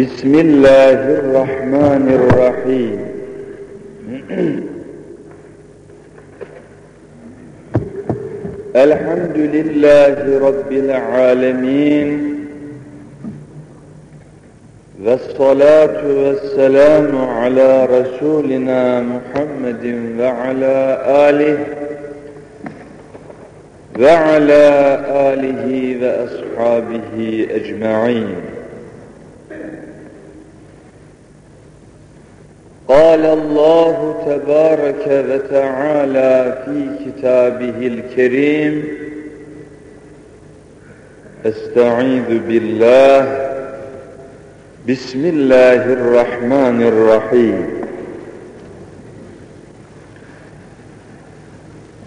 بسم الله الرحمن الرحيم. الحمد لله رب العالمين. والصلاة والسلام على رسولنا محمد وعلى آله وعلى آله وأصحابه أجمعين. قال الله تبارك وتعالى في كتابه الكريم أستعيذ بالله. بسم الله الرحمن الرحيم.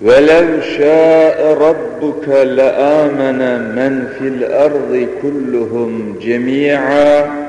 ولو شاء ربك لآمن من في الأرض كلهم جميعا.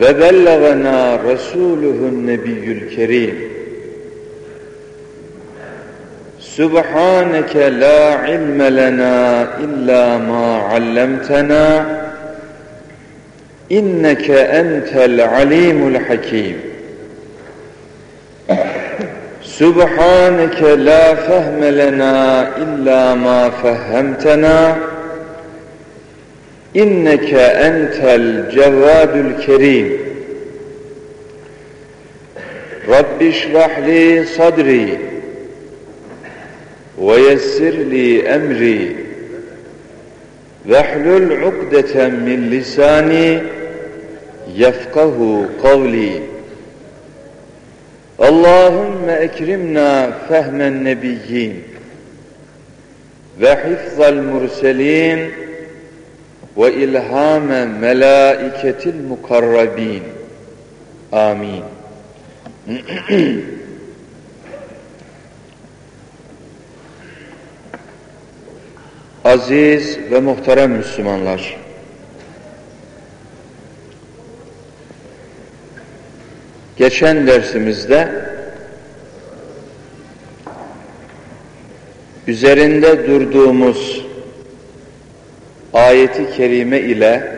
ve bellagana rasuluhun nebiyyül kerim. Subhaneke la ilme lena illa ma allamtena. İnneke entel alimul hakim. Subhaneke la fehme lena illa ma fehemtena inneke entel cevvadül kerim Rabbi şrahli sadri ve yessirli emri. Vehlül ukdeten min lisani yefkahu kavli. Allahümme ekrimna fehmen nebiyyin ve hifzal murselin ve ve ilhame melaiketil mukarrabin. Amin. Aziz ve muhterem Müslümanlar. Geçen dersimizde üzerinde durduğumuz ayeti kerime ile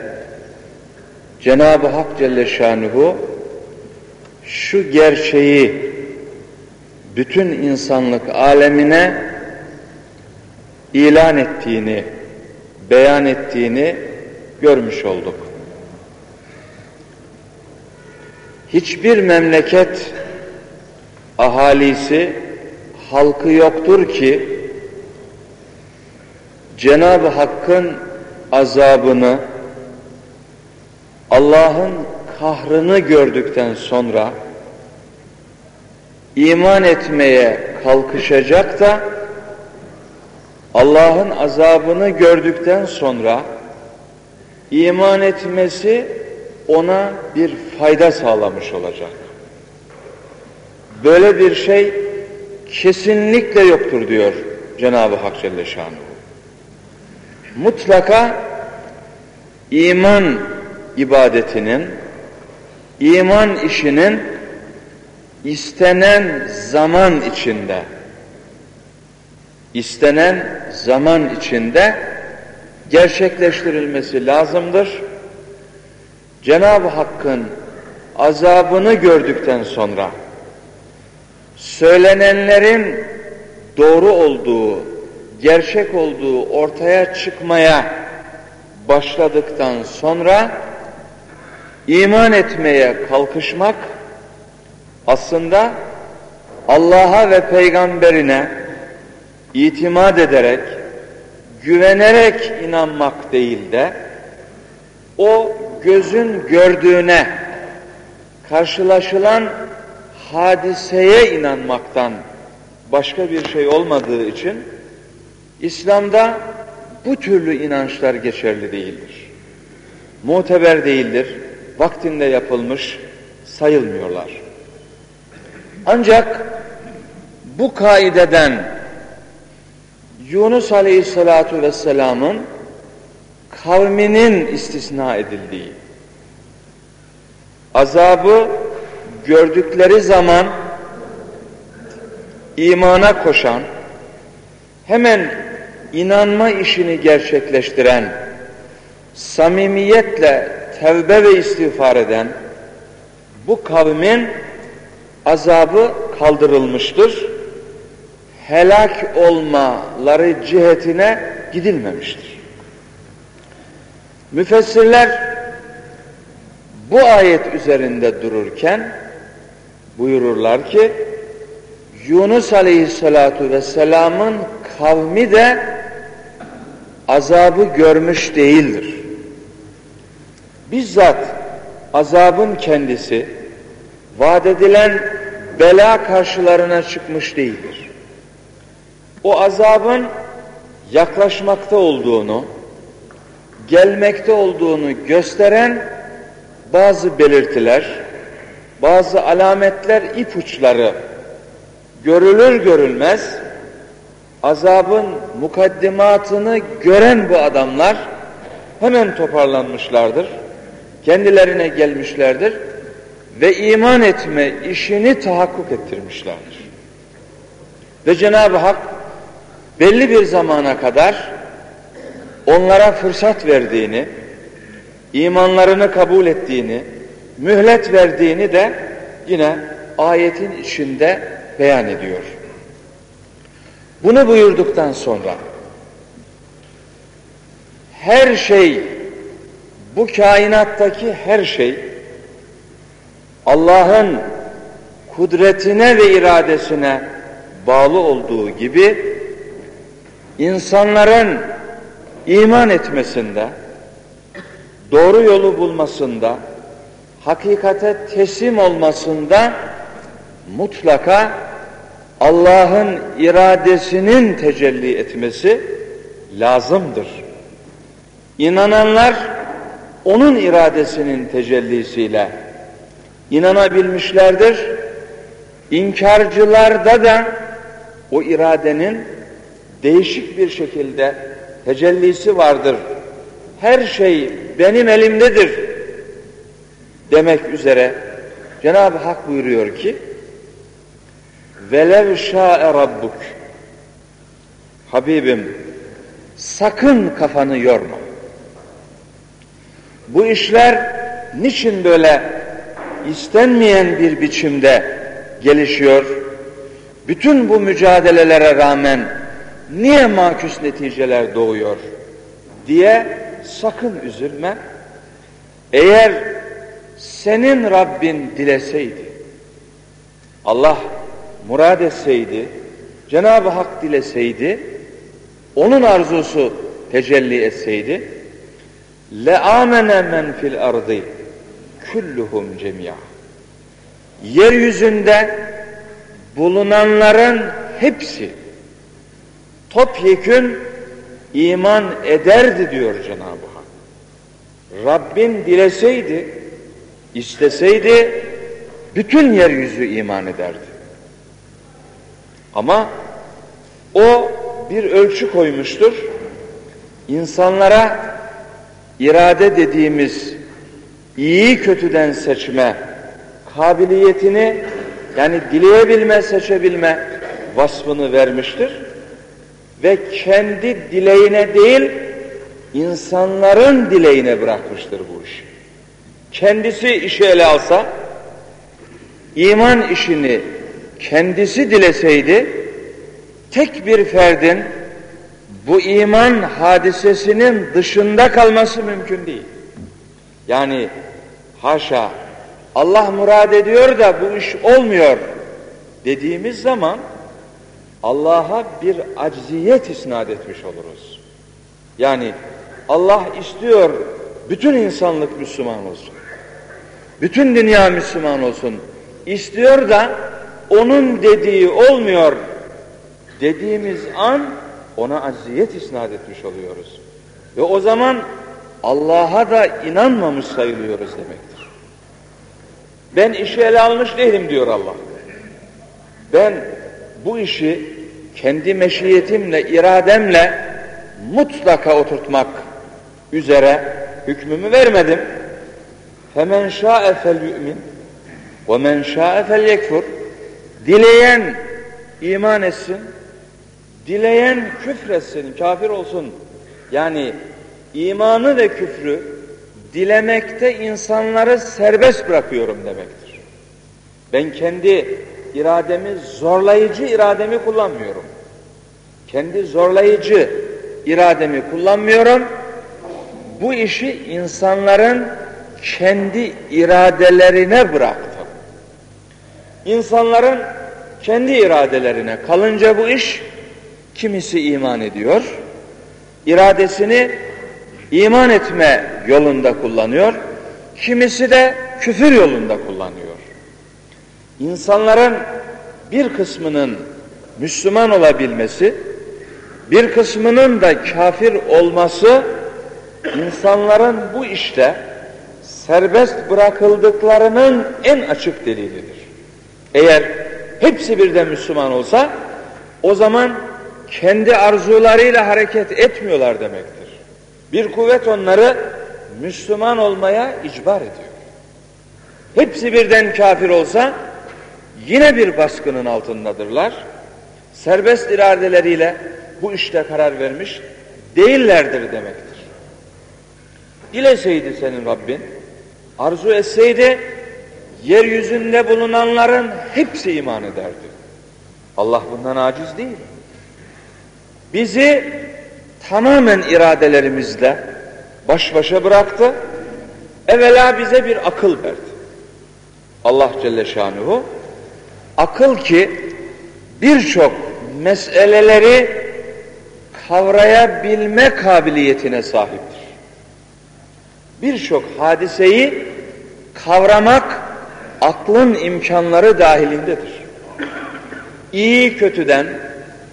Cenab-ı Hak Celle Şanuhu şu gerçeği bütün insanlık alemine ilan ettiğini, beyan ettiğini görmüş olduk. Hiçbir memleket ahalisi, halkı yoktur ki Cenab-ı Hakk'ın azabını, Allah'ın kahrını gördükten sonra iman etmeye kalkışacak da Allah'ın azabını gördükten sonra iman etmesi ona bir fayda sağlamış olacak. Böyle bir şey kesinlikle yoktur diyor Cenab-ı Hak Celle Şanuhu. Mutlaka iman ibadetinin, iman işinin istenen zaman içinde, istenen zaman içinde gerçekleştirilmesi lazımdır. Cenab-ı Hakk'ın azabını gördükten sonra söylenenlerin doğru olduğu, gerçek olduğu ortaya çıkmaya başladıktan sonra iman etmeye kalkışmak aslında Allah'a ve peygamberine itimat ederek, güvenerek inanmak değil de o gözün gördüğüne, karşılaşılan hadiseye inanmaktan başka bir şey olmadığı için İslam'da bu türlü inançlar geçerli değildir. Muteber değildir, vaktinde yapılmış, sayılmıyorlar. Ancak bu kaideden Yunus Aleyhisselatü Vesselam'ın kavminin istisna edildiği, azabı gördükleri zaman imana koşan, hemen inanma işini gerçekleştiren, samimiyetle tevbe ve istiğfar eden bu kavmin azabı kaldırılmıştır. Helak olmaları cihetine gidilmemiştir. Müfessirler bu ayet üzerinde dururken buyururlar ki Yunus Aleyhisselatu Vesselam'ın kavmi de azabı görmüş değildir. Bizzat azabın kendisi vaat edilen bela karşılarına çıkmış değildir. O azabın yaklaşmakta olduğunu, gelmekte olduğunu gösteren bazı belirtiler, bazı alametler, ipuçları görülür görülmez azabın mukaddimatını gören bu adamlar hemen toparlanmışlardır. Kendilerine gelmişlerdir ve iman etme işini tahakkuk ettirmişlerdir. Ve Cenab-ı Hak belli bir zamana kadar onlara fırsat verdiğini, imanlarını kabul ettiğini, mühlet verdiğini de yine ayetin içinde beyan ediyor. Bunu buyurduktan sonra her şey bu kainattaki her şey Allah'ın kudretine ve iradesine bağlı olduğu gibi insanların iman etmesinde, doğru yolu bulmasında, hakikate teslim olmasında mutlaka Allah'ın iradesinin tecelli etmesi lazımdır. İnananlar onun iradesinin tecellisiyle inanabilmişlerdir. İnkarcılarda da o iradenin değişik bir şekilde tecellisi vardır. Her şey benim elimdedir demek üzere Cenab-ı Hak buyuruyor ki velev şa'e rabbuk Habibim sakın kafanı yorma. Bu işler niçin böyle istenmeyen bir biçimde gelişiyor? Bütün bu mücadelelere rağmen niye maküs neticeler doğuyor diye sakın üzülme. Eğer senin Rabbin dileseydi, Allah murad etseydi, Cenab-ı Hak dileseydi, onun arzusu tecelli etseydi, le amene men fil ardı kulluhum cemia. Yeryüzünde bulunanların hepsi topyekün iman ederdi diyor Cenab-ı Hak. Rabbin dileseydi, isteseydi bütün yeryüzü iman ederdi. Ama o bir ölçü koymuştur. İnsanlara irade dediğimiz iyi kötüden seçme kabiliyetini yani dileyebilme, seçebilme vasfını vermiştir. Ve kendi dileğine değil, insanların dileğine bırakmıştır bu iş. Kendisi işi ele alsa, iman işini kendisi dileseydi, tek bir ferdin bu iman hadisesinin dışında kalması mümkün değil. Yani haşa Allah murad ediyor da bu iş olmuyor dediğimiz zaman Allah'a bir acziyet isnat etmiş oluruz. Yani Allah istiyor bütün insanlık Müslüman olsun. Bütün dünya Müslüman olsun. İstiyor da onun dediği olmuyor dediğimiz an ona acziyet isnat etmiş oluyoruz. Ve o zaman Allah'a da inanmamış sayılıyoruz demektir. Ben işi ele almış değilim diyor Allah. Ben bu işi kendi meşiyetimle, irademle mutlaka oturtmak üzere hükmümü vermedim. Yu'min ve men şa'e fel yekfur. Dileyen iman etsin, dileyen küfretsin, kafir olsun. Yani imanı ve küfrü dilemekte insanları serbest bırakıyorum demektir. Ben kendi irademi, zorlayıcı irademi kullanmıyorum. Kendi zorlayıcı irademi kullanmıyorum. Bu işi insanların kendi iradelerine bıraktım. İnsanların kendi iradelerine kalınca bu iş kimisi iman ediyor, iradesini iman etme yolunda kullanıyor, kimisi de küfür yolunda kullanıyor. İnsanların bir kısmının Müslüman olabilmesi, bir kısmının da kafir olması insanların bu işte serbest bırakıldıklarının en açık delilidir. Eğer hepsi birden Müslüman olsa o zaman kendi arzularıyla hareket etmiyorlar demektir. Bir kuvvet onları Müslüman olmaya icbar ediyor. Hepsi birden kafir olsa yine bir baskının altındadırlar. Serbest iradeleriyle bu işte karar vermiş değillerdir demektir. Dileseydi senin Rabbin, arzu etseydi yeryüzünde bulunanların hepsi iman ederdi. Allah bundan aciz değil. Bizi tamamen iradelerimizle baş başa bıraktı. Evvela bize bir akıl verdi. Allah Celle Şanuhu akıl ki birçok meseleleri kavrayabilme kabiliyetine sahiptir. Birçok hadiseyi kavramak aklın imkanları dahilindedir. İyi kötüden,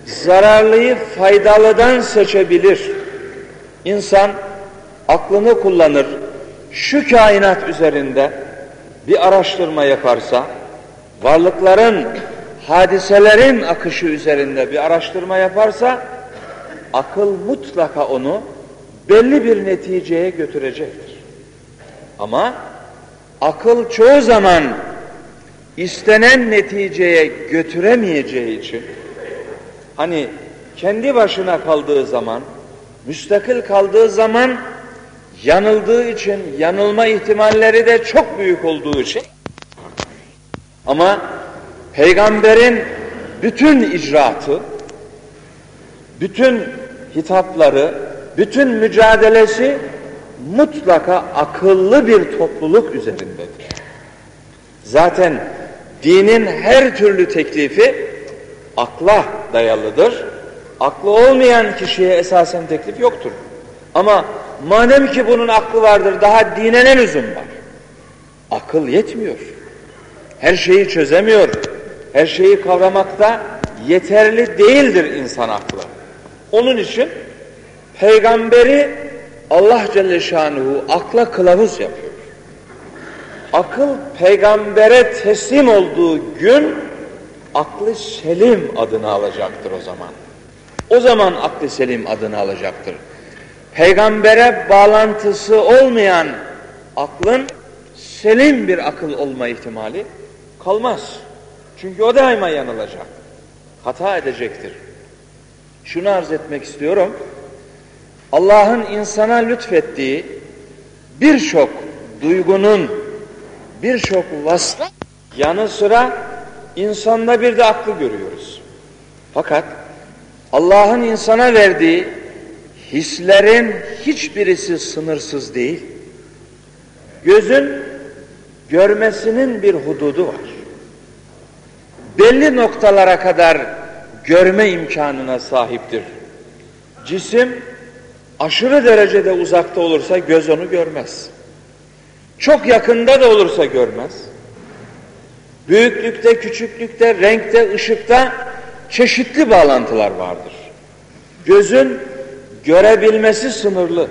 zararlıyı faydalıdan seçebilir. İnsan aklını kullanır, şu kainat üzerinde bir araştırma yaparsa, varlıkların, hadiselerin akışı üzerinde bir araştırma yaparsa, akıl mutlaka onu belli bir neticeye götürecektir. Ama akıl çoğu zaman istenen neticeye götüremeyeceği için hani kendi başına kaldığı zaman müstakil kaldığı zaman yanıldığı için yanılma ihtimalleri de çok büyük olduğu için ama peygamberin bütün icraatı bütün hitapları bütün mücadelesi mutlaka akıllı bir topluluk üzerindedir. Zaten dinin her türlü teklifi akla dayalıdır. Aklı olmayan kişiye esasen teklif yoktur. Ama madem ki bunun aklı vardır daha dine ne lüzum var? Akıl yetmiyor. Her şeyi çözemiyor. Her şeyi kavramakta yeterli değildir insan aklı. Onun için peygamberi Allah Celle Şanuhu akla kılavuz yapıyor. Akıl peygambere teslim olduğu gün aklı selim adını alacaktır o zaman. O zaman aklı selim adını alacaktır. Peygambere bağlantısı olmayan aklın selim bir akıl olma ihtimali kalmaz. Çünkü o daima yanılacak. Hata edecektir. Şunu arz etmek istiyorum. Allah'ın insana lütfettiği birçok duygunun birçok vasfı yanı sıra insanda bir de aklı görüyoruz. Fakat Allah'ın insana verdiği hislerin hiçbirisi sınırsız değil. Gözün görmesinin bir hududu var. Belli noktalara kadar görme imkanına sahiptir. Cisim aşırı derecede uzakta olursa göz onu görmez. Çok yakında da olursa görmez. Büyüklükte, küçüklükte, renkte, ışıkta çeşitli bağlantılar vardır. Gözün görebilmesi sınırlı.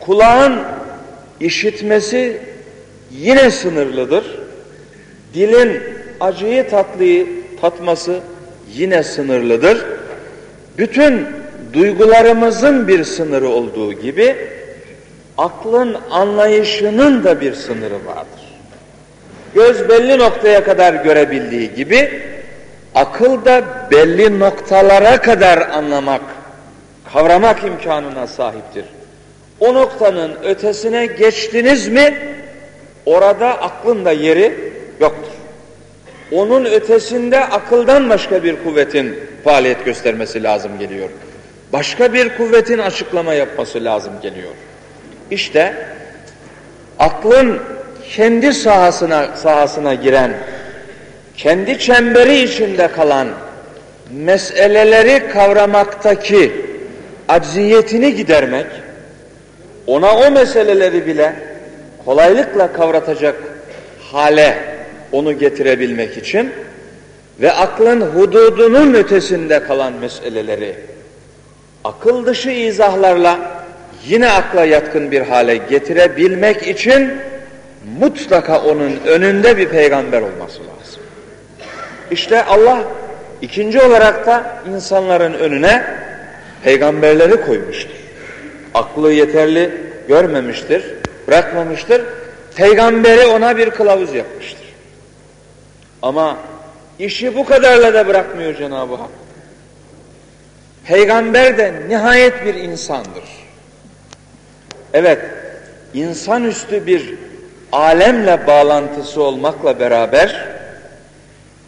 Kulağın işitmesi yine sınırlıdır. Dilin acıyı tatlıyı tatması yine sınırlıdır. Bütün duygularımızın bir sınırı olduğu gibi aklın anlayışının da bir sınırı vardır. Göz belli noktaya kadar görebildiği gibi akıl da belli noktalara kadar anlamak, kavramak imkanına sahiptir. O noktanın ötesine geçtiniz mi orada aklın da yeri yoktur. Onun ötesinde akıldan başka bir kuvvetin faaliyet göstermesi lazım geliyor. Başka bir kuvvetin açıklama yapması lazım geliyor. İşte aklın kendi sahasına sahasına giren, kendi çemberi içinde kalan meseleleri kavramaktaki acziyetini gidermek, ona o meseleleri bile kolaylıkla kavratacak hale onu getirebilmek için ve aklın hududunun ötesinde kalan meseleleri akıl dışı izahlarla yine akla yatkın bir hale getirebilmek için mutlaka onun önünde bir peygamber olması lazım. İşte Allah ikinci olarak da insanların önüne peygamberleri koymuştur. Aklı yeterli görmemiştir, bırakmamıştır. Peygamberi ona bir kılavuz yapmıştır. Ama işi bu kadarla da bırakmıyor Cenab-ı Hak. Peygamber de nihayet bir insandır. Evet, insanüstü bir alemle bağlantısı olmakla beraber,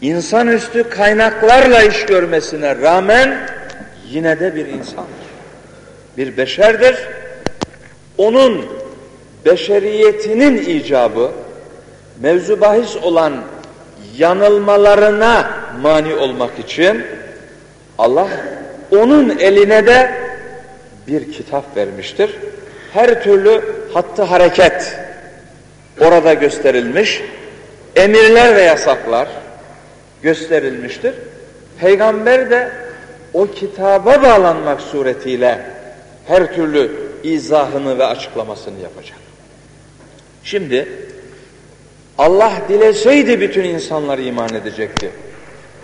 insanüstü kaynaklarla iş görmesine rağmen yine de bir insandır. Bir beşerdir. Onun beşeriyetinin icabı, mevzu bahis olan yanılmalarına mani olmak için Allah onun eline de bir kitap vermiştir. Her türlü hattı hareket orada gösterilmiş. Emirler ve yasaklar gösterilmiştir. Peygamber de o kitaba bağlanmak suretiyle her türlü izahını ve açıklamasını yapacak. Şimdi Allah dileseydi bütün insanlar iman edecekti.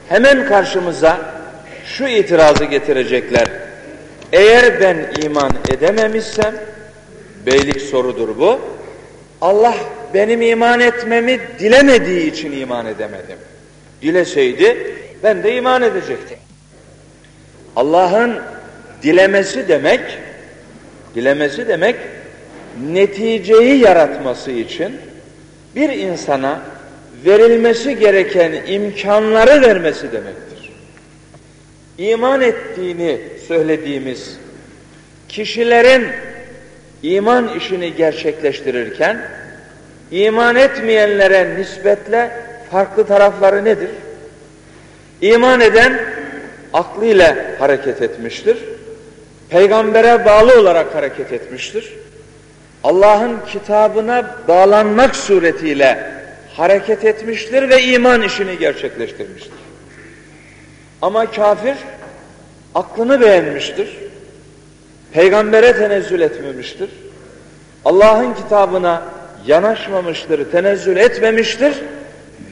Hemen karşımıza şu itirazı getirecekler. Eğer ben iman edememişsem, beylik sorudur bu, Allah benim iman etmemi dilemediği için iman edemedim. Dileseydi ben de iman edecektim. Allah'ın dilemesi demek, dilemesi demek neticeyi yaratması için bir insana verilmesi gereken imkanları vermesi demektir. İman ettiğini söylediğimiz kişilerin iman işini gerçekleştirirken iman etmeyenlere nispetle farklı tarafları nedir? İman eden aklıyla hareket etmiştir. Peygambere bağlı olarak hareket etmiştir. Allah'ın kitabına bağlanmak suretiyle hareket etmiştir ve iman işini gerçekleştirmiştir. Ama kafir aklını beğenmiştir. Peygambere tenezzül etmemiştir. Allah'ın kitabına yanaşmamıştır, tenezzül etmemiştir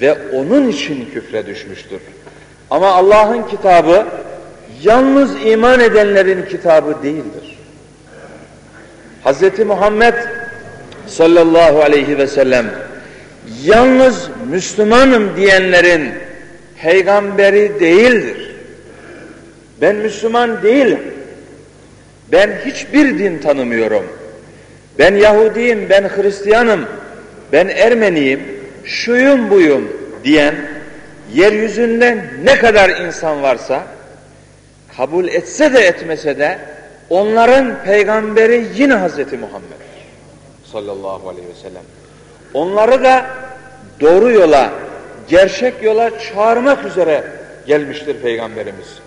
ve onun için küfre düşmüştür. Ama Allah'ın kitabı yalnız iman edenlerin kitabı değildir. Hz. Muhammed sallallahu aleyhi ve sellem yalnız Müslümanım diyenlerin peygamberi değildir. Ben Müslüman değilim. Ben hiçbir din tanımıyorum. Ben Yahudiyim, ben Hristiyanım, ben Ermeniyim, şuyum buyum diyen yeryüzünde ne kadar insan varsa kabul etse de etmese de onların peygamberi yine Hazreti Muhammed sallallahu aleyhi ve sellem. Onları da doğru yola, gerçek yola çağırmak üzere gelmiştir Peygamberimiz.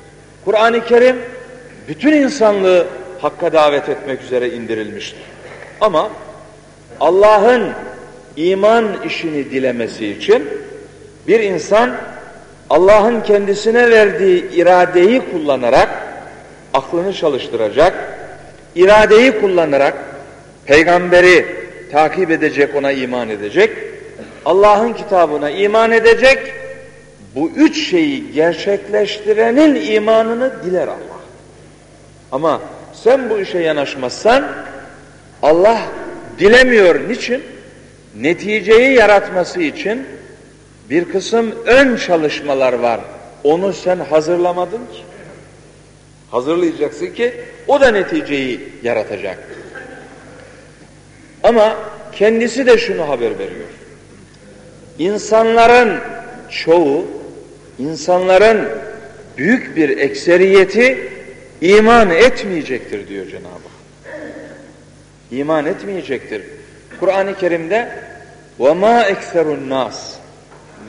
Kur'an-ı Kerim bütün insanlığı Hakk'a davet etmek üzere indirilmiştir. Ama Allah'ın iman işini dilemesi için bir insan Allah'ın kendisine verdiği iradeyi kullanarak aklını çalıştıracak, iradeyi kullanarak peygamberi takip edecek, ona iman edecek. Allah'ın kitabına iman edecek, bu üç şeyi gerçekleştirenin imanını diler Allah. Ama sen bu işe yanaşmazsan Allah dilemiyor. Niçin? Neticeyi yaratması için bir kısım ön çalışmalar var. Onu sen hazırlamadın ki. Hazırlayacaksın ki o da neticeyi yaratacak. Ama kendisi de şunu haber veriyor. İnsanların çoğu, insanların büyük bir ekseriyeti iman etmeyecektir diyor Cenab-ı Hak. İman etmeyecektir. Kur'an-ı Kerim'de وَمَا اَكْثَرُ النَّاسِ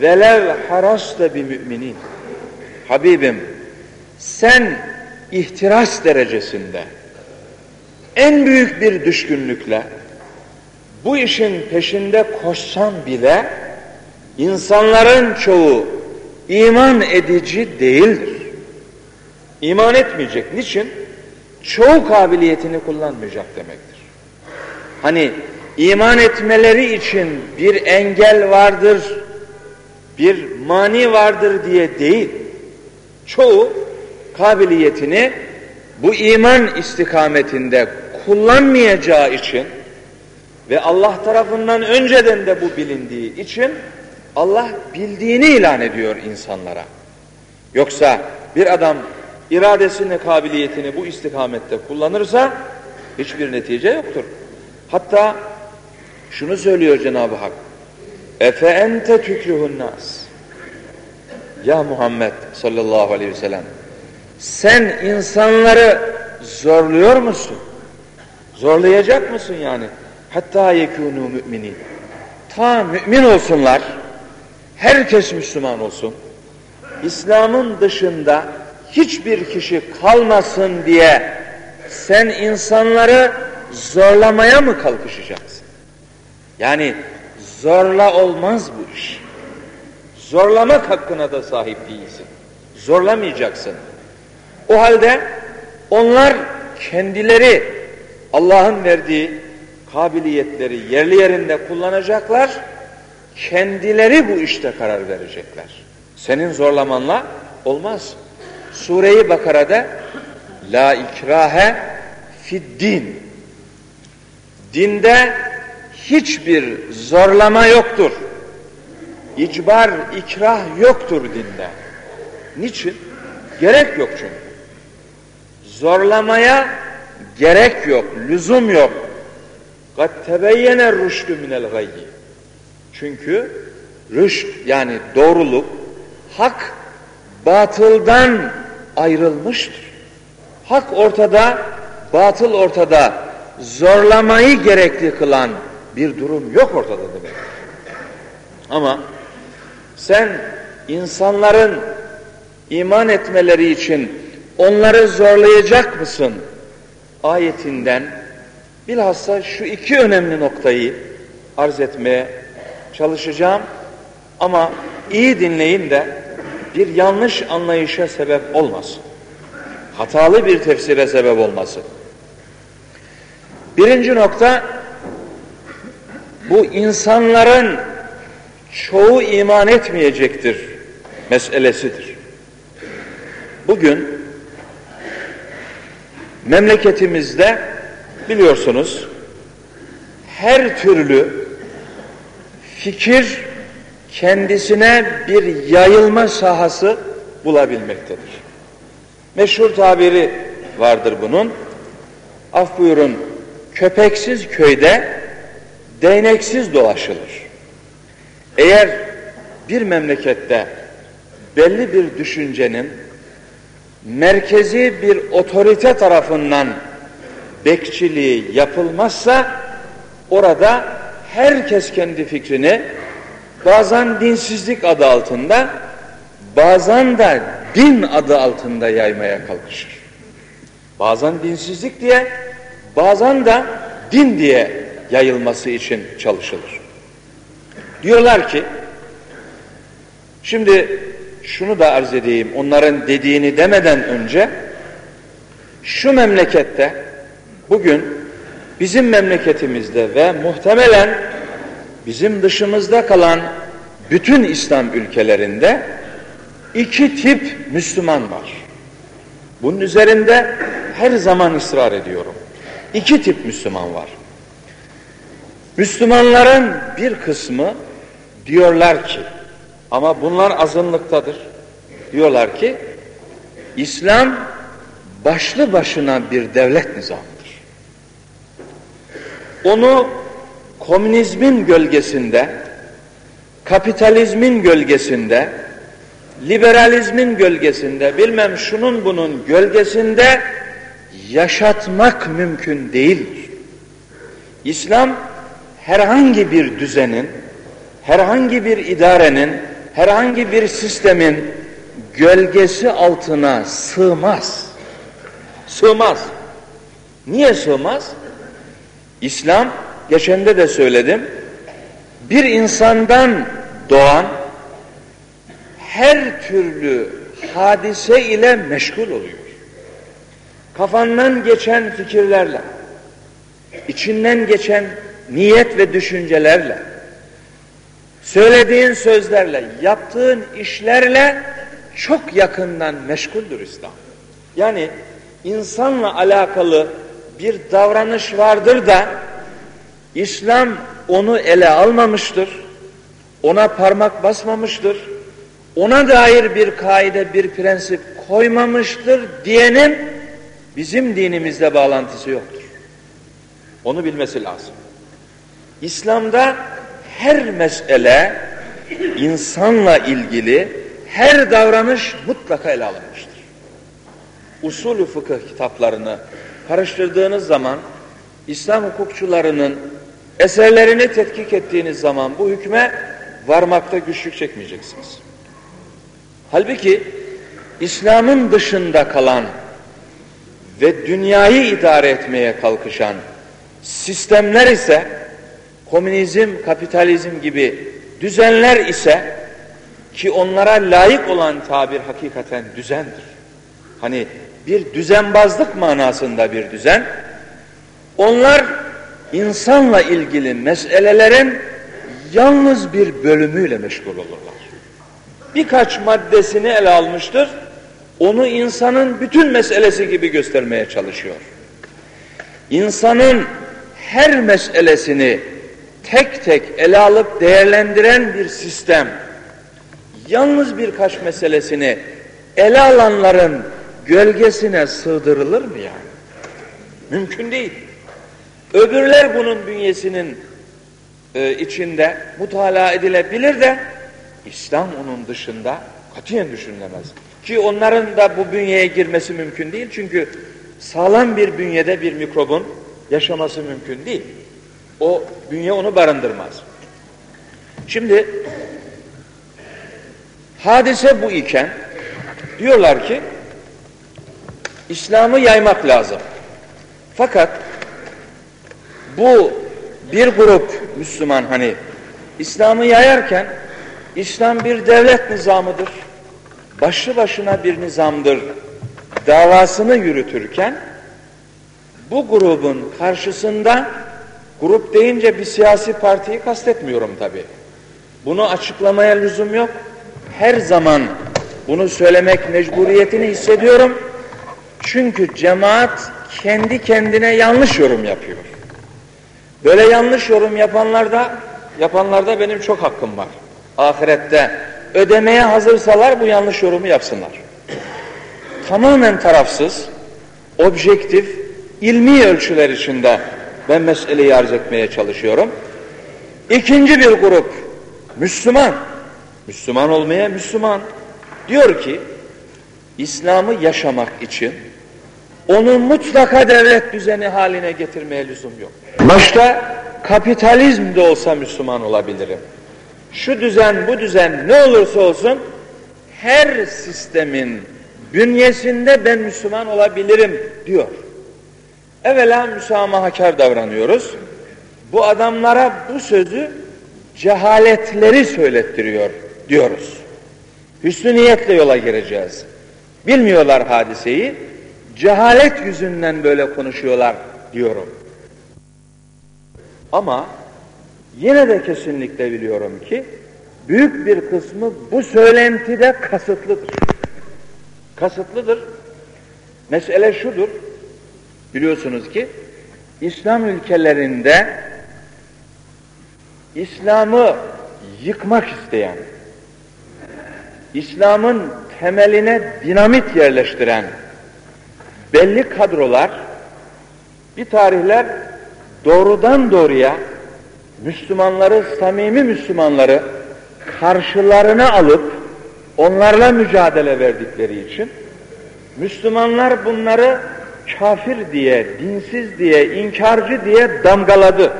وَلَوْ حَرَسْتَ بِمُؤْمِنِينَ Habibim sen ihtiras derecesinde en büyük bir düşkünlükle bu işin peşinde koşsan bile insanların çoğu iman edici değildir. İman etmeyecek. Niçin? Çoğu kabiliyetini kullanmayacak demektir. Hani iman etmeleri için bir engel vardır, bir mani vardır diye değil. Çoğu kabiliyetini bu iman istikametinde kullanmayacağı için ve Allah tarafından önceden de bu bilindiği için Allah bildiğini ilan ediyor insanlara. Yoksa bir adam iradesini, kabiliyetini bu istikamette kullanırsa hiçbir netice yoktur. Hatta şunu söylüyor Cenab-ı Hak. Efe ente tükrihun nas. Ya Muhammed sallallahu aleyhi ve sellem sen insanları zorluyor musun? Zorlayacak mısın yani? Hatta yekûnû müminin. Ta mümin olsunlar. Herkes Müslüman olsun. İslam'ın dışında hiçbir kişi kalmasın diye sen insanları zorlamaya mı kalkışacaksın? Yani zorla olmaz bu iş. Zorlamak hakkına da sahip değilsin. Zorlamayacaksın. O halde onlar kendileri Allah'ın verdiği kabiliyetleri yerli yerinde kullanacaklar. Kendileri bu işte karar verecekler. Senin zorlamanla olmaz. Sure-i Bakara'da La ikrahe fiddin Dinde hiçbir zorlama yoktur. İcbar, ikrah yoktur dinde. Niçin? Gerek yok çünkü. Zorlamaya gerek yok, lüzum yok. قَدْ تَبَيَّنَ الرُّشْدُ مِنَ الْغَيِّ çünkü rüşt yani doğruluk, hak batıldan ayrılmıştır. Hak ortada, batıl ortada. Zorlamayı gerekli kılan bir durum yok ortada demek. Ama sen insanların iman etmeleri için onları zorlayacak mısın? Ayetinden bilhassa şu iki önemli noktayı arz etmeye çalışacağım. Ama iyi dinleyin de bir yanlış anlayışa sebep olmasın. Hatalı bir tefsire sebep olmasın. Birinci nokta bu insanların çoğu iman etmeyecektir meselesidir. Bugün memleketimizde biliyorsunuz her türlü fikir kendisine bir yayılma sahası bulabilmektedir. Meşhur tabiri vardır bunun. Af buyurun, köpeksiz köyde değneksiz dolaşılır. Eğer bir memlekette belli bir düşüncenin merkezi bir otorite tarafından bekçiliği yapılmazsa orada herkes kendi fikrini bazen dinsizlik adı altında bazen de din adı altında yaymaya kalkışır. Bazen dinsizlik diye bazen de din diye yayılması için çalışılır. Diyorlar ki şimdi şunu da arz edeyim onların dediğini demeden önce şu memlekette bugün bizim memleketimizde ve muhtemelen bizim dışımızda kalan bütün İslam ülkelerinde iki tip Müslüman var. Bunun üzerinde her zaman ısrar ediyorum. İki tip Müslüman var. Müslümanların bir kısmı diyorlar ki ama bunlar azınlıktadır. Diyorlar ki İslam başlı başına bir devlet nizamıdır. Onu komünizmin gölgesinde, kapitalizmin gölgesinde, liberalizmin gölgesinde, bilmem şunun bunun gölgesinde yaşatmak mümkün değildir. İslam herhangi bir düzenin, herhangi bir idarenin, herhangi bir sistemin gölgesi altına sığmaz. Sığmaz. Niye sığmaz? İslam, geçende de söyledim, bir insandan doğan her türlü hadise ile meşgul oluyor. Kafandan geçen fikirlerle, içinden geçen niyet ve düşüncelerle, söylediğin sözlerle, yaptığın işlerle çok yakından meşguldür İslam. Yani insanla alakalı bir davranış vardır da İslam onu ele almamıştır, ona parmak basmamıştır, ona dair bir kaide, bir prensip koymamıştır diyenin bizim dinimizle bağlantısı yoktur. Onu bilmesi lazım. İslam'da her mesele insanla ilgili her davranış mutlaka ele alınmıştır. Usulü fıkıh kitaplarını karıştırdığınız zaman İslam hukukçularının eserlerini tetkik ettiğiniz zaman bu hükme varmakta güçlük çekmeyeceksiniz. Halbuki İslam'ın dışında kalan ve dünyayı idare etmeye kalkışan sistemler ise komünizm, kapitalizm gibi düzenler ise ki onlara layık olan tabir hakikaten düzendir. Hani bir düzenbazlık manasında bir düzen. Onlar insanla ilgili meselelerin yalnız bir bölümüyle meşgul olurlar. Birkaç maddesini ele almıştır. Onu insanın bütün meselesi gibi göstermeye çalışıyor. İnsanın her meselesini tek tek ele alıp değerlendiren bir sistem, yalnız birkaç meselesini ele alanların gölgesine sığdırılır mı yani? Mümkün değil. Öbürler bunun bünyesinin e, içinde mutala edilebilir de İslam onun dışında katiyen düşünülemez. Ki onların da bu bünyeye girmesi mümkün değil. Çünkü sağlam bir bünyede bir mikrobun yaşaması mümkün değil. O bünye onu barındırmaz. Şimdi hadise bu iken diyorlar ki İslam'ı yaymak lazım. Fakat bu bir grup Müslüman hani İslam'ı yayarken İslam bir devlet nizamıdır. Başlı başına bir nizamdır. Davasını yürütürken bu grubun karşısında grup deyince bir siyasi partiyi kastetmiyorum tabi. Bunu açıklamaya lüzum yok. Her zaman bunu söylemek mecburiyetini hissediyorum. Çünkü cemaat kendi kendine yanlış yorum yapıyor. Böyle yanlış yorum yapanlarda yapanlarda benim çok hakkım var. Ahirette ödemeye hazırsalar bu yanlış yorumu yapsınlar. Tamamen tarafsız, objektif, ilmi ölçüler içinde ben meseleyi arz etmeye çalışıyorum. İkinci bir grup Müslüman, Müslüman olmaya Müslüman diyor ki İslam'ı yaşamak için onu mutlaka devlet düzeni haline getirmeye lüzum yok. Başta kapitalizm de olsa Müslüman olabilirim. Şu düzen bu düzen ne olursa olsun her sistemin bünyesinde ben Müslüman olabilirim diyor. Evvela müsamahakar davranıyoruz. Bu adamlara bu sözü cehaletleri söylettiriyor diyoruz. Hüsnü niyetle yola gireceğiz. Bilmiyorlar hadiseyi, cehalet yüzünden böyle konuşuyorlar diyorum. Ama Yine de kesinlikle biliyorum ki büyük bir kısmı bu söylentide kasıtlıdır. Kasıtlıdır. Mesele şudur. Biliyorsunuz ki İslam ülkelerinde İslam'ı yıkmak isteyen, İslam'ın temeline dinamit yerleştiren belli kadrolar bir tarihler doğrudan doğruya Müslümanları, samimi Müslümanları karşılarına alıp onlarla mücadele verdikleri için Müslümanlar bunları kafir diye, dinsiz diye, inkarcı diye damgaladı.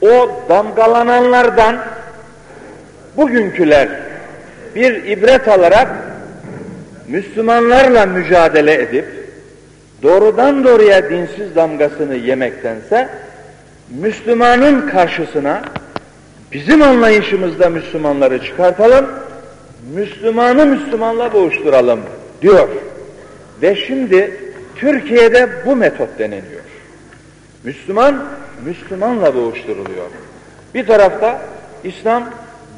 O damgalananlardan bugünküler bir ibret alarak Müslümanlarla mücadele edip doğrudan doğruya dinsiz damgasını yemektense Müslümanın karşısına bizim anlayışımızda Müslümanları çıkartalım, Müslümanı Müslümanla boğuşturalım diyor. Ve şimdi Türkiye'de bu metot deneniyor. Müslüman, Müslümanla boğuşturuluyor. Bir tarafta İslam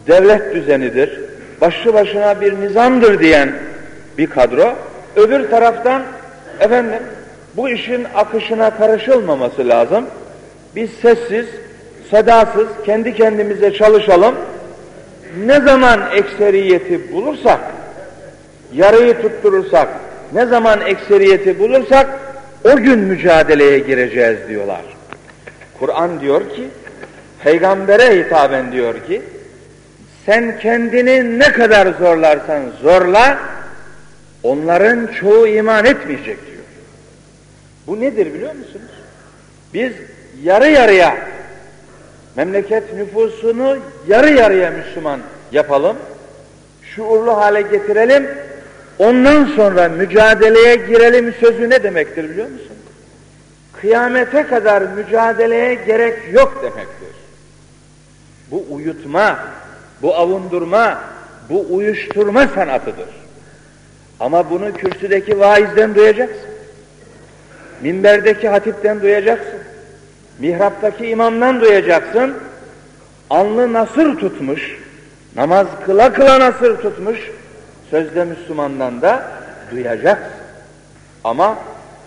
devlet düzenidir, başlı başına bir nizamdır diyen bir kadro, öbür taraftan efendim bu işin akışına karışılmaması lazım. Biz sessiz, sedasız, kendi kendimize çalışalım. Ne zaman ekseriyeti bulursak, yarıyı tutturursak, ne zaman ekseriyeti bulursak o gün mücadeleye gireceğiz diyorlar. Kur'an diyor ki, peygambere hitaben diyor ki, sen kendini ne kadar zorlarsan zorla, onların çoğu iman etmeyecek diyor. Bu nedir biliyor musunuz? Biz yarı yarıya memleket nüfusunu yarı yarıya Müslüman yapalım, şuurlu hale getirelim, ondan sonra mücadeleye girelim sözü ne demektir biliyor musun? Kıyamete kadar mücadeleye gerek yok demektir. Bu uyutma, bu avundurma, bu uyuşturma sanatıdır. Ama bunu kürsüdeki vaizden duyacaksın. Minberdeki hatipten duyacaksın. Mihraptaki imamdan duyacaksın. Anlı nasır tutmuş, namaz kıla kıla nasır tutmuş, sözde Müslümandan da duyacaksın. Ama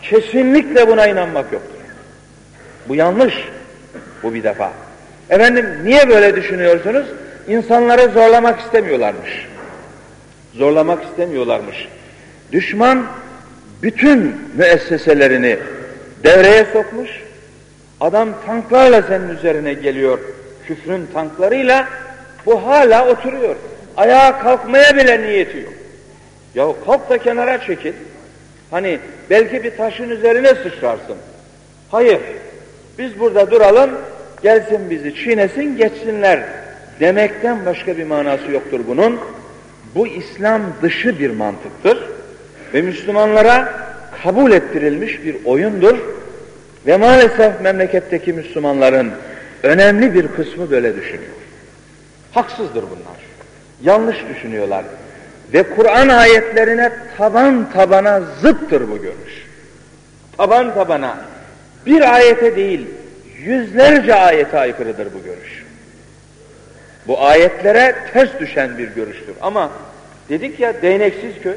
kesinlikle buna inanmak yoktur. Bu yanlış. Bu bir defa. Efendim niye böyle düşünüyorsunuz? İnsanları zorlamak istemiyorlarmış. Zorlamak istemiyorlarmış. Düşman bütün müesseselerini devreye sokmuş. Adam tanklarla senin üzerine geliyor. Küfrün tanklarıyla bu hala oturuyor. Ayağa kalkmaya bile niyeti yok. Ya kalk da kenara çekil. Hani belki bir taşın üzerine sıçrarsın. Hayır. Biz burada duralım. Gelsin bizi çiğnesin geçsinler demekten başka bir manası yoktur bunun. Bu İslam dışı bir mantıktır ve Müslümanlara kabul ettirilmiş bir oyundur ve maalesef memleketteki Müslümanların önemli bir kısmı böyle düşünüyor. Haksızdır bunlar. Yanlış düşünüyorlar. Ve Kur'an ayetlerine taban tabana zıttır bu görüş. Taban tabana. Bir ayete değil, yüzlerce ayete aykırıdır bu görüş. Bu ayetlere ters düşen bir görüştür. Ama dedik ya değneksiz köy,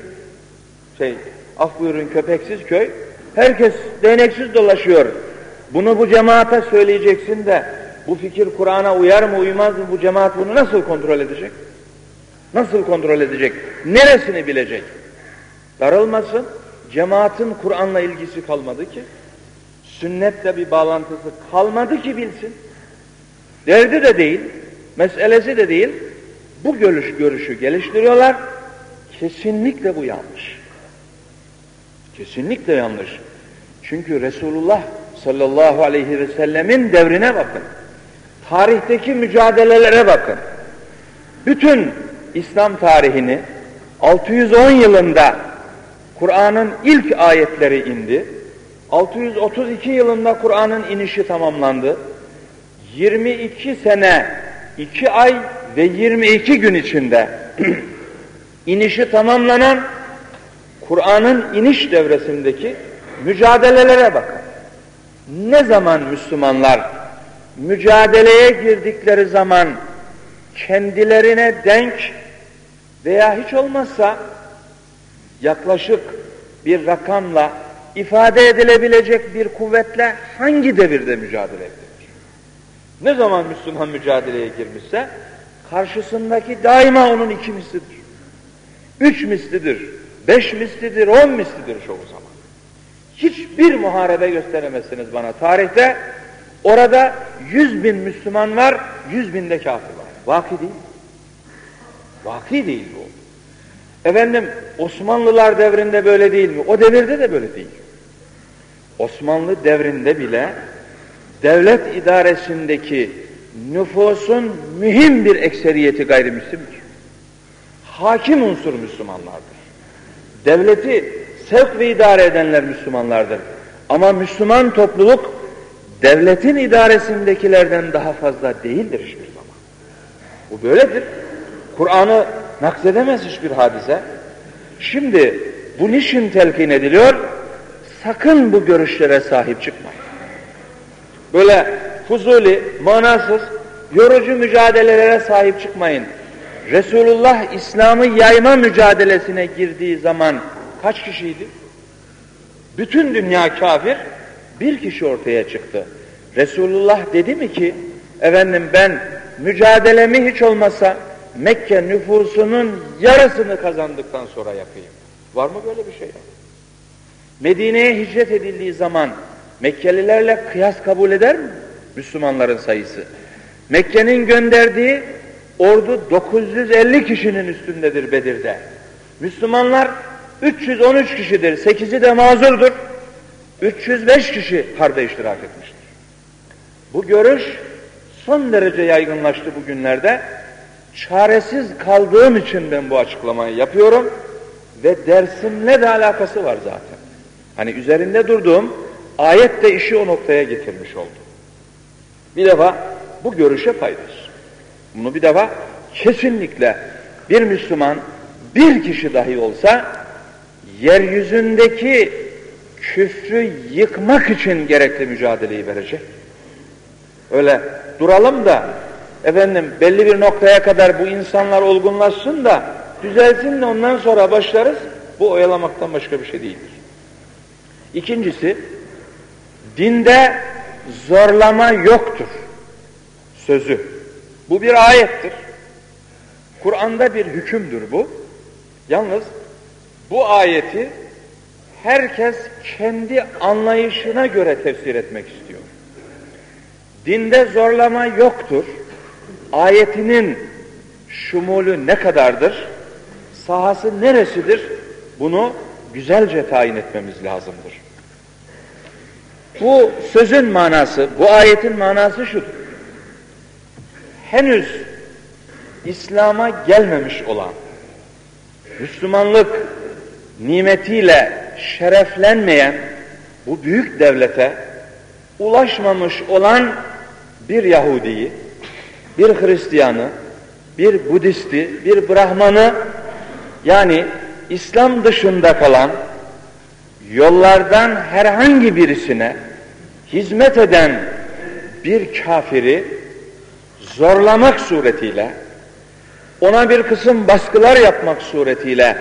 şey, af buyurun köpeksiz köy, herkes değneksiz dolaşıyor. Bunu bu cemaate söyleyeceksin de bu fikir Kur'an'a uyar mı uymaz mı bu cemaat bunu nasıl kontrol edecek? Nasıl kontrol edecek? Neresini bilecek? Darılmasın. Cemaatin Kur'an'la ilgisi kalmadı ki. Sünnetle bir bağlantısı kalmadı ki bilsin. Derdi de değil, meselesi de değil. Bu görüş görüşü geliştiriyorlar. Kesinlikle bu yanlış. Kesinlikle yanlış. Çünkü Resulullah sallallahu aleyhi ve sellemin devrine bakın. Tarihteki mücadelelere bakın. Bütün İslam tarihini 610 yılında Kur'an'ın ilk ayetleri indi. 632 yılında Kur'an'ın inişi tamamlandı. 22 sene, 2 ay ve 22 gün içinde inişi tamamlanan Kur'an'ın iniş devresindeki mücadelelere bakın. Ne zaman Müslümanlar mücadeleye girdikleri zaman kendilerine denk veya hiç olmazsa yaklaşık bir rakamla ifade edilebilecek bir kuvvetle hangi devirde mücadele edilir? Ne zaman Müslüman mücadeleye girmişse karşısındaki daima onun iki mislidir. Üç mislidir, beş mislidir, on mislidir çoğu zaman. Hiçbir muharebe gösteremezsiniz bana tarihte. Orada yüz bin Müslüman var, yüz binde kafir var. Vaki değil. Vaki değil bu. Efendim Osmanlılar devrinde böyle değil mi? O devirde de böyle değil. Osmanlı devrinde bile devlet idaresindeki nüfusun mühim bir ekseriyeti gayrimüslimdir. Hakim unsur Müslümanlardır. Devleti sevk ve idare edenler Müslümanlardır. Ama Müslüman topluluk devletin idaresindekilerden daha fazla değildir hiçbir zaman. Bu böyledir. Kur'an'ı nakzedemez hiçbir hadise. Şimdi bu niçin telkin ediliyor? Sakın bu görüşlere sahip çıkmayın. Böyle fuzuli, manasız, yorucu mücadelelere sahip çıkmayın. Resulullah İslam'ı yayma mücadelesine girdiği zaman kaç kişiydi? Bütün dünya kafir, bir kişi ortaya çıktı. Resulullah dedi mi ki, efendim ben mücadelemi hiç olmasa Mekke nüfusunun yarısını kazandıktan sonra yapayım. Var mı böyle bir şey? Medine'ye hicret edildiği zaman Mekkelilerle kıyas kabul eder mi? Müslümanların sayısı. Mekke'nin gönderdiği ordu 950 kişinin üstündedir Bedir'de. Müslümanlar 313 kişidir. 8'i de mazurdur. 305 kişi harbe iştirak etmiştir. Bu görüş son derece yaygınlaştı bugünlerde. Çaresiz kaldığım için ben bu açıklamayı yapıyorum ve dersimle de alakası var zaten. Hani üzerinde durduğum ayet de işi o noktaya getirmiş oldu. Bir defa bu görüşe faydası. Bunu bir defa kesinlikle bir Müslüman bir kişi dahi olsa yeryüzündeki küfrü yıkmak için gerekli mücadeleyi verecek. Öyle duralım da efendim belli bir noktaya kadar bu insanlar olgunlaşsın da düzelsin de ondan sonra başlarız. Bu oyalamaktan başka bir şey değildir. İkincisi dinde zorlama yoktur sözü. Bu bir ayettir. Kur'an'da bir hükümdür bu. Yalnız bu ayeti herkes kendi anlayışına göre tefsir etmek istiyor. Dinde zorlama yoktur. Ayetinin şumulü ne kadardır? Sahası neresidir? Bunu güzelce tayin etmemiz lazımdır. Bu sözün manası, bu ayetin manası şudur. Henüz İslam'a gelmemiş olan, Müslümanlık nimetiyle şereflenmeyen bu büyük devlete ulaşmamış olan bir Yahudiyi, bir Hristiyanı, bir Budisti, bir Brahmanı yani İslam dışında kalan yollardan herhangi birisine hizmet eden bir kafiri zorlamak suretiyle ona bir kısım baskılar yapmak suretiyle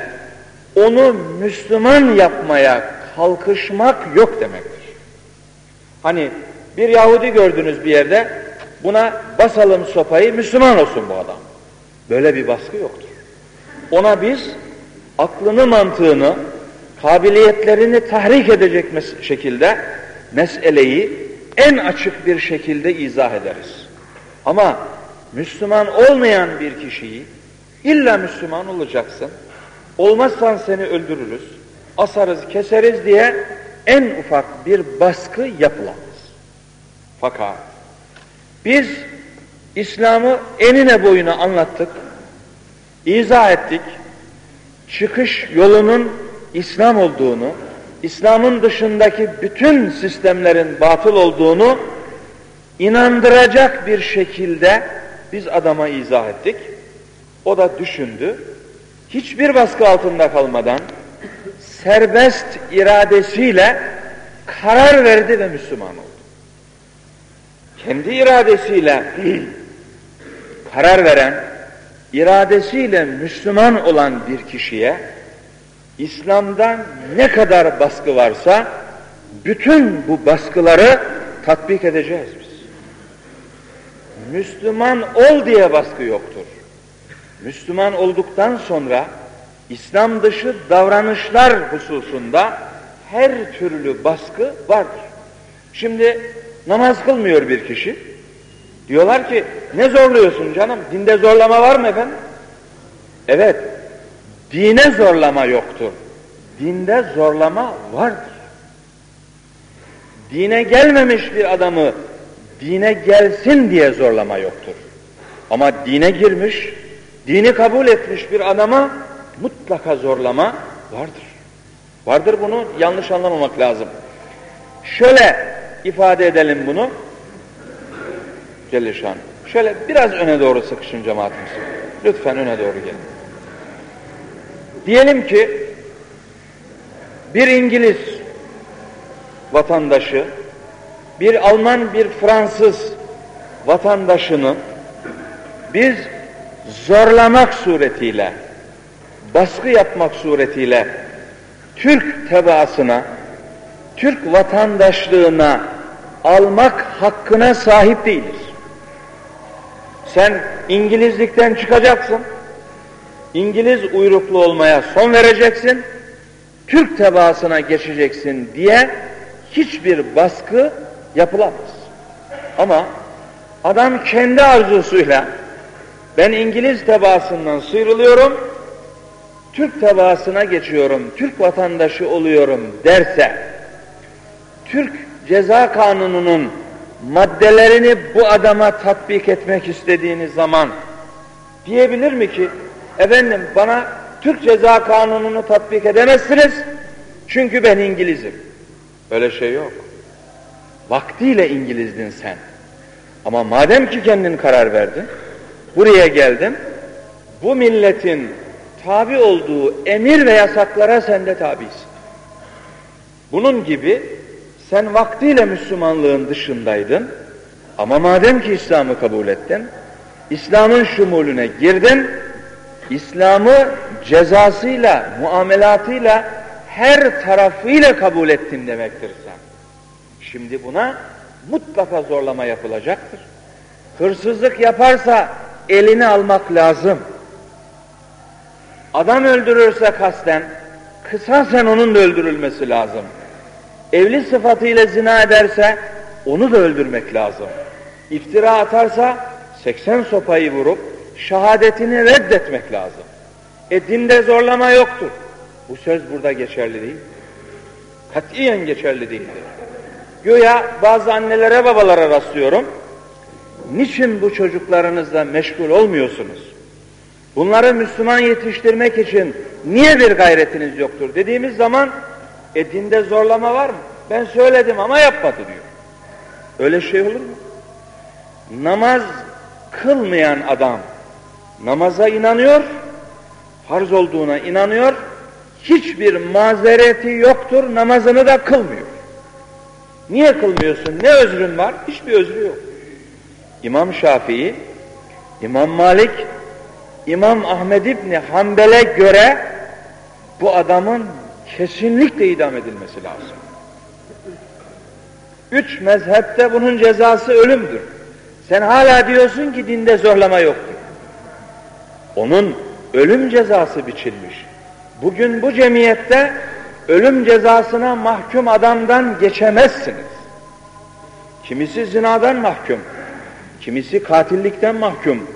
onu Müslüman yapmaya kalkışmak yok demektir. Hani bir Yahudi gördünüz bir yerde buna basalım sopayı Müslüman olsun bu adam. Böyle bir baskı yoktur. Ona biz aklını mantığını kabiliyetlerini tahrik edecek şekilde meseleyi en açık bir şekilde izah ederiz. Ama Müslüman olmayan bir kişiyi illa Müslüman olacaksın, olmazsan seni öldürürüz, asarız, keseriz diye en ufak bir baskı yapılamaz. Fakat biz İslam'ı enine boyuna anlattık, izah ettik, çıkış yolunun İslam olduğunu, İslam'ın dışındaki bütün sistemlerin batıl olduğunu inandıracak bir şekilde biz adama izah ettik. O da düşündü. Hiçbir baskı altında kalmadan serbest iradesiyle karar verdi ve Müslüman oldu. kendi iradesiyle karar veren, iradesiyle Müslüman olan bir kişiye İslam'dan ne kadar baskı varsa bütün bu baskıları tatbik edeceğiz. Müslüman ol diye baskı yoktur. Müslüman olduktan sonra İslam dışı davranışlar hususunda her türlü baskı vardır. Şimdi namaz kılmıyor bir kişi. Diyorlar ki ne zorluyorsun canım? Dinde zorlama var mı efendim? Evet. Dine zorlama yoktur. Dinde zorlama vardır. Dine gelmemiş bir adamı dine gelsin diye zorlama yoktur. Ama dine girmiş, dini kabul etmiş bir adama mutlaka zorlama vardır. Vardır bunu yanlış anlamamak lazım. Şöyle ifade edelim bunu. Celle şan. Şöyle biraz öne doğru sıkışın cemaatimiz. Lütfen öne doğru gelin. Diyelim ki bir İngiliz vatandaşı, bir Alman, bir Fransız vatandaşını biz zorlamak suretiyle, baskı yapmak suretiyle Türk tebaasına, Türk vatandaşlığına almak hakkına sahip değiliz. Sen İngilizlikten çıkacaksın, İngiliz uyruklu olmaya son vereceksin, Türk tebaasına geçeceksin diye hiçbir baskı yapılamaz. Ama adam kendi arzusuyla ben İngiliz tebaasından sıyrılıyorum, Türk tebaasına geçiyorum, Türk vatandaşı oluyorum derse, Türk ceza kanununun maddelerini bu adama tatbik etmek istediğiniz zaman diyebilir mi ki efendim bana Türk ceza kanununu tatbik edemezsiniz çünkü ben İngilizim. Öyle şey yok. Vaktiyle İngilizdin sen. Ama madem ki kendin karar verdin, buraya geldin, bu milletin tabi olduğu emir ve yasaklara sen de tabisin. Bunun gibi sen vaktiyle Müslümanlığın dışındaydın ama madem ki İslam'ı kabul ettin, İslam'ın şumulüne girdin, İslam'ı cezasıyla, muamelatıyla, her tarafıyla kabul ettin demektir sen. Şimdi buna mutlaka zorlama yapılacaktır. Hırsızlık yaparsa elini almak lazım. Adam öldürürse kasten, kısasen onun da öldürülmesi lazım. Evli sıfatıyla zina ederse onu da öldürmek lazım. İftira atarsa 80 sopayı vurup şehadetini reddetmek lazım. E dinde zorlama yoktur. Bu söz burada geçerli değil. Katiyen geçerli değildir. Göya bazı annelere babalara rastlıyorum. Niçin bu çocuklarınızla meşgul olmuyorsunuz? Bunları Müslüman yetiştirmek için niye bir gayretiniz yoktur dediğimiz zaman e dinde zorlama var mı? Ben söyledim ama yapmadı diyor. Öyle şey olur mu? Namaz kılmayan adam namaza inanıyor, farz olduğuna inanıyor, hiçbir mazereti yoktur, namazını da kılmıyor. Niye kılmıyorsun? Ne özrün var? Hiçbir özrü yok. İmam Şafii, İmam Malik, İmam Ahmed İbni Hanbel'e göre bu adamın kesinlikle idam edilmesi lazım. Üç mezhepte bunun cezası ölümdür. Sen hala diyorsun ki dinde zorlama yoktur. Onun ölüm cezası biçilmiş. Bugün bu cemiyette ölüm cezasına mahkum adamdan geçemezsiniz. Kimisi zinadan mahkum, kimisi katillikten mahkum,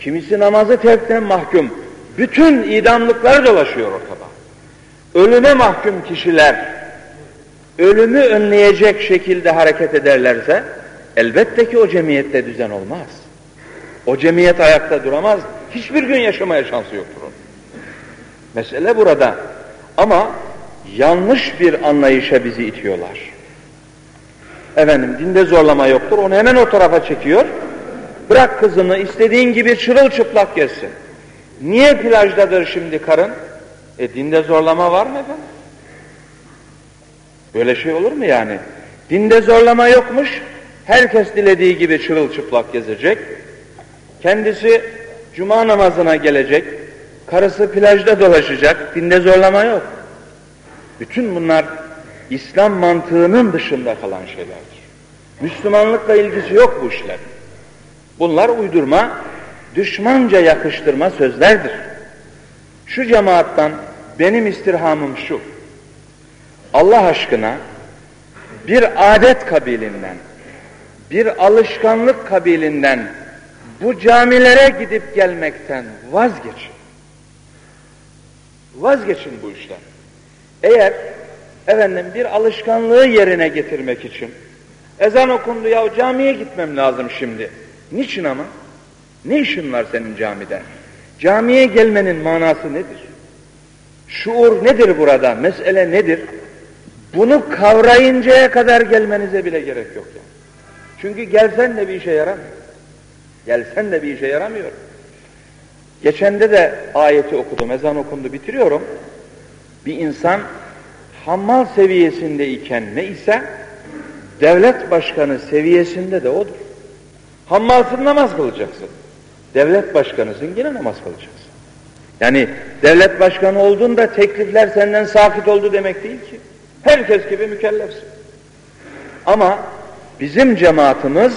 kimisi namazı terkten mahkum. Bütün idamlıklar dolaşıyor ortada. Ölüme mahkum kişiler ölümü önleyecek şekilde hareket ederlerse elbette ki o cemiyette düzen olmaz. O cemiyet ayakta duramaz. Hiçbir gün yaşamaya şansı yoktur onun. Mesele burada. Ama yanlış bir anlayışa bizi itiyorlar. Efendim dinde zorlama yoktur. Onu hemen o tarafa çekiyor. Bırak kızını istediğin gibi çırılçıplak gezsin. Niye plajdadır şimdi karın? E dinde zorlama var mı efendim? Böyle şey olur mu yani? Dinde zorlama yokmuş. Herkes dilediği gibi çırılçıplak gezecek. Kendisi cuma namazına gelecek. Karısı plajda dolaşacak. Dinde zorlama yok. Bütün bunlar İslam mantığının dışında kalan şeylerdir. Müslümanlıkla ilgisi yok bu işler. Bunlar uydurma, düşmanca yakıştırma sözlerdir. Şu cemaattan benim istirhamım şu. Allah aşkına bir adet kabilinden, bir alışkanlık kabilinden bu camilere gidip gelmekten vazgeçin. Vazgeçin bu işten. Eğer efendim bir alışkanlığı yerine getirmek için ezan okundu ya camiye gitmem lazım şimdi. Niçin ama? Ne işin var senin camide? Camiye gelmenin manası nedir? Şuur nedir burada? Mesele nedir? Bunu kavrayıncaya kadar gelmenize bile gerek yok yani. Çünkü gelsen de bir işe yaramıyor. Gelsen de bir işe yaramıyor. Geçende de ayeti okudum, ezan okundu, bitiriyorum. Bir insan hammal seviyesinde iken ne ise devlet başkanı seviyesinde de odur. Hammalsın namaz kılacaksın. Devlet başkanısın yine namaz kılacaksın. Yani devlet başkanı olduğunda teklifler senden sakit oldu demek değil ki. Herkes gibi mükellefsin. Ama bizim cemaatimiz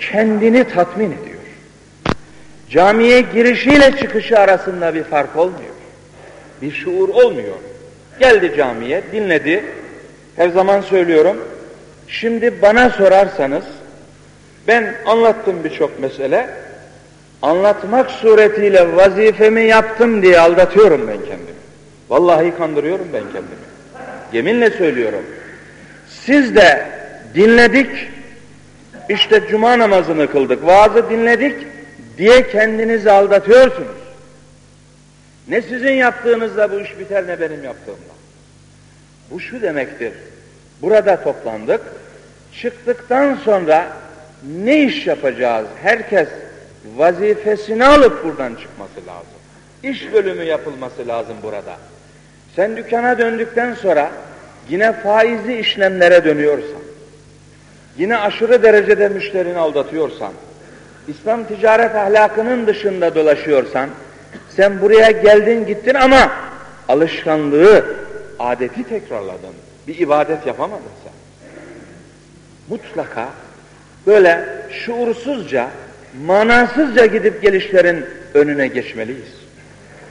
kendini tatmin ediyor. Camiye girişiyle çıkışı arasında bir fark olmuyor. Bir şuur olmuyor. Geldi camiye, dinledi. Her zaman söylüyorum. Şimdi bana sorarsanız ben anlattım birçok mesele. Anlatmak suretiyle vazifemi yaptım diye aldatıyorum ben kendimi. Vallahi kandırıyorum ben kendimi. Yeminle söylüyorum. Siz de dinledik, işte cuma namazını kıldık, vaazı dinledik diye kendinizi aldatıyorsunuz. Ne sizin yaptığınızda bu iş biter ne benim yaptığımda. Bu şu demektir. Burada toplandık. Çıktıktan sonra ne iş yapacağız? Herkes vazifesini alıp buradan çıkması lazım. İş bölümü yapılması lazım burada. Sen dükkana döndükten sonra yine faizli işlemlere dönüyorsan, yine aşırı derecede müşterini aldatıyorsan, İslam ticaret ahlakının dışında dolaşıyorsan, sen buraya geldin gittin ama alışkanlığı, adeti tekrarladın. Bir ibadet yapamadın sen. Mutlaka böyle şuursuzca, manasızca gidip gelişlerin önüne geçmeliyiz.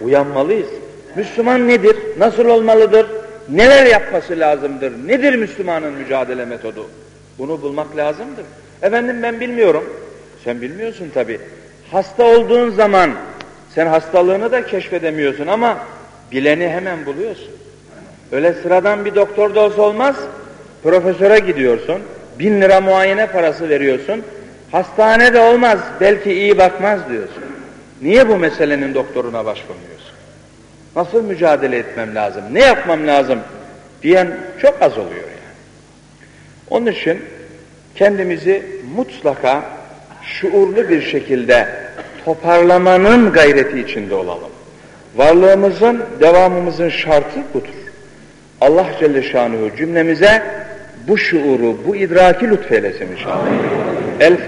Uyanmalıyız. Müslüman nedir? Nasıl olmalıdır? Neler yapması lazımdır? Nedir Müslümanın mücadele metodu? Bunu bulmak lazımdır. Efendim ben bilmiyorum. Sen bilmiyorsun tabi. Hasta olduğun zaman sen hastalığını da keşfedemiyorsun ama bileni hemen buluyorsun. Öyle sıradan bir doktor da olsa olmaz. Profesöre gidiyorsun. Bin lira muayene parası veriyorsun. Hastanede olmaz. Belki iyi bakmaz diyorsun. Niye bu meselenin doktoruna başvurmuyorsun? Nasıl mücadele etmem lazım? Ne yapmam lazım? Diyen çok az oluyor yani. Onun için kendimizi mutlaka şuurlu bir şekilde toparlamanın gayreti içinde olalım. Varlığımızın, devamımızın şartı budur. Allah Celle Şanuhu cümlemize bu şuuru, bu idraki lütfeylesin inşallah. El